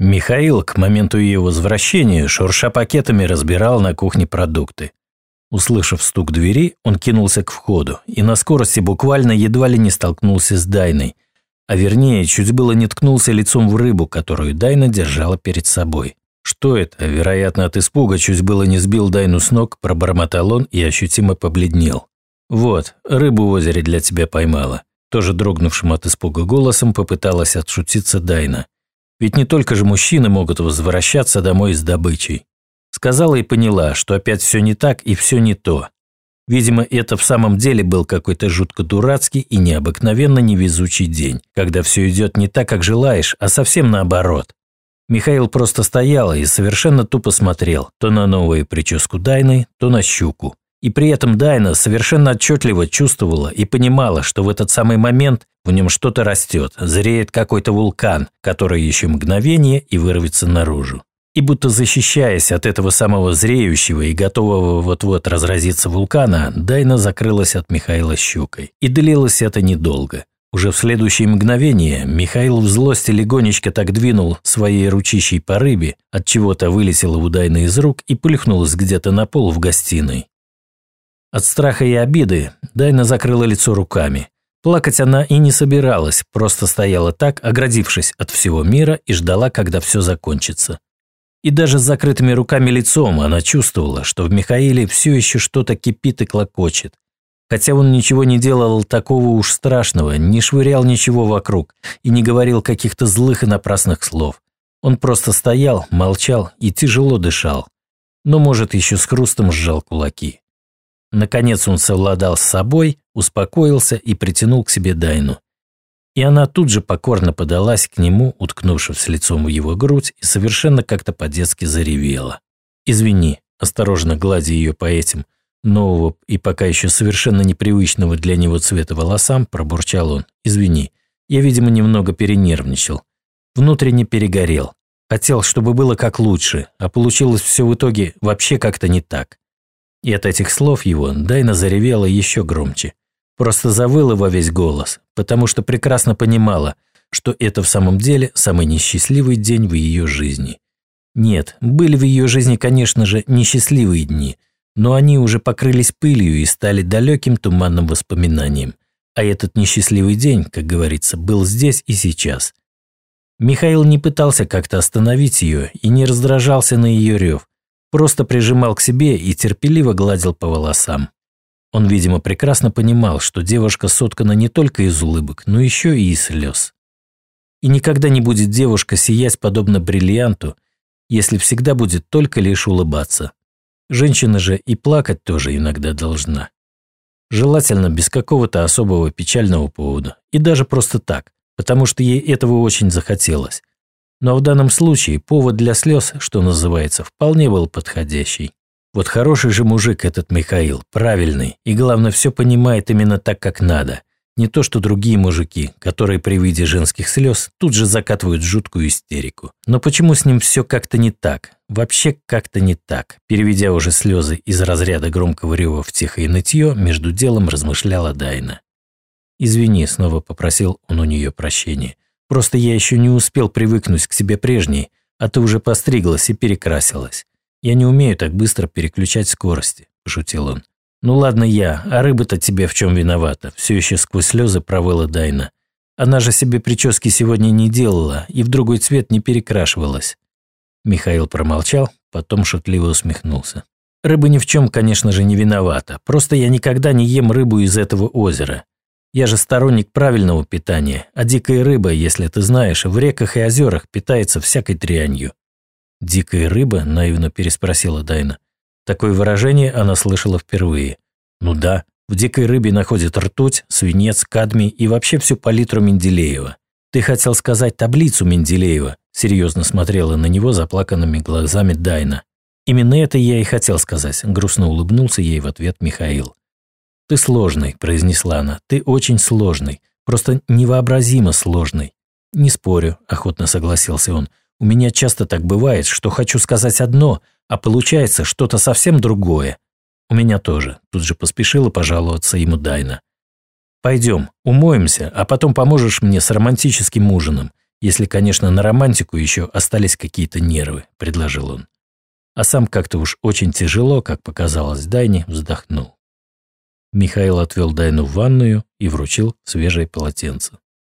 Михаил к моменту ее возвращения, шурша пакетами, разбирал на кухне продукты. Услышав стук двери, он кинулся к входу и на скорости буквально едва ли не столкнулся с Дайной, а вернее, чуть было не ткнулся лицом в рыбу, которую Дайна держала перед собой. Что это? Вероятно, от испуга чуть было не сбил Дайну с ног, пробормотал он и ощутимо побледнел. «Вот, рыбу в озере для тебя поймала». Тоже дрогнувшим от испуга голосом попыталась отшутиться Дайна. Ведь не только же мужчины могут возвращаться домой с добычей. Сказала и поняла, что опять все не так и все не то. Видимо, это в самом деле был какой-то жутко дурацкий и необыкновенно невезучий день, когда все идет не так, как желаешь, а совсем наоборот. Михаил просто стоял и совершенно тупо смотрел то на новую прическу Дайны, то на щуку. И при этом Дайна совершенно отчетливо чувствовала и понимала, что в этот самый момент в нем что-то растет, зреет какой-то вулкан, который еще мгновение и вырвется наружу. И будто защищаясь от этого самого зреющего и готового вот-вот разразиться вулкана, Дайна закрылась от Михаила щукой. И длилось это недолго. Уже в следующее мгновение Михаил в злости легонечко так двинул своей ручищей по рыбе, от чего-то вылетела у Дайны из рук и плюхнулась где-то на пол в гостиной. От страха и обиды Дайна закрыла лицо руками. Плакать она и не собиралась, просто стояла так, оградившись от всего мира и ждала, когда все закончится. И даже с закрытыми руками лицом она чувствовала, что в Михаиле все еще что-то кипит и клокочет. Хотя он ничего не делал такого уж страшного, не швырял ничего вокруг и не говорил каких-то злых и напрасных слов. Он просто стоял, молчал и тяжело дышал. Но, может, еще с хрустом сжал кулаки. Наконец он совладал с собой, успокоился и притянул к себе Дайну. И она тут же покорно подалась к нему, уткнувшись лицом в его грудь, и совершенно как-то по-детски заревела. «Извини», осторожно гладя ее по этим нового и пока еще совершенно непривычного для него цвета волосам, пробурчал он. «Извини, я, видимо, немного перенервничал. Внутренне перегорел. Хотел, чтобы было как лучше, а получилось все в итоге вообще как-то не так. И от этих слов его Дайна заревела еще громче. Просто завыла во весь голос, потому что прекрасно понимала, что это в самом деле самый несчастливый день в ее жизни. Нет, были в ее жизни, конечно же, несчастливые дни, но они уже покрылись пылью и стали далеким туманным воспоминанием. А этот несчастливый день, как говорится, был здесь и сейчас. Михаил не пытался как-то остановить ее и не раздражался на ее рев, просто прижимал к себе и терпеливо гладил по волосам. Он, видимо, прекрасно понимал, что девушка соткана не только из улыбок, но еще и из слез. И никогда не будет девушка сиять подобно бриллианту, если всегда будет только лишь улыбаться. Женщина же и плакать тоже иногда должна. Желательно без какого-то особого печального повода, и даже просто так, потому что ей этого очень захотелось. Но в данном случае повод для слез, что называется, вполне был подходящий. Вот хороший же мужик этот Михаил, правильный, и главное, все понимает именно так, как надо. Не то, что другие мужики, которые при виде женских слез тут же закатывают жуткую истерику. Но почему с ним все как-то не так? Вообще как-то не так. Переведя уже слезы из разряда громкого рева в тихое нытье, между делом размышляла Дайна. «Извини», — снова попросил он у нее прощения. Просто я еще не успел привыкнуть к себе прежней, а ты уже постриглась и перекрасилась. Я не умею так быстро переключать скорости», – пошутил он. «Ну ладно я, а рыба-то тебе в чем виновата?» Все еще сквозь слезы провыла Дайна. «Она же себе прически сегодня не делала и в другой цвет не перекрашивалась». Михаил промолчал, потом шутливо усмехнулся. «Рыба ни в чем, конечно же, не виновата. Просто я никогда не ем рыбу из этого озера. Я же сторонник правильного питания, а дикая рыба, если ты знаешь, в реках и озерах питается всякой дрянью». «Дикая рыба?» – наивно переспросила Дайна. Такое выражение она слышала впервые. «Ну да, в дикой рыбе находят ртуть, свинец, кадмий и вообще всю палитру Менделеева. Ты хотел сказать таблицу Менделеева?» – серьезно смотрела на него заплаканными глазами Дайна. «Именно это я и хотел сказать», – грустно улыбнулся ей в ответ Михаил. «Ты сложный», – произнесла она. «Ты очень сложный. Просто невообразимо сложный». «Не спорю», – охотно согласился он. «У меня часто так бывает, что хочу сказать одно, а получается что-то совсем другое. У меня тоже», – тут же поспешила пожаловаться ему Дайна. «Пойдем, умоемся, а потом поможешь мне с романтическим ужином. Если, конечно, на романтику еще остались какие-то нервы, предложил он. А сам как-то уж очень тяжело, как показалось Дайне, вздохнул. Михаил отвел Дайну в ванную и вручил свежее полотенце.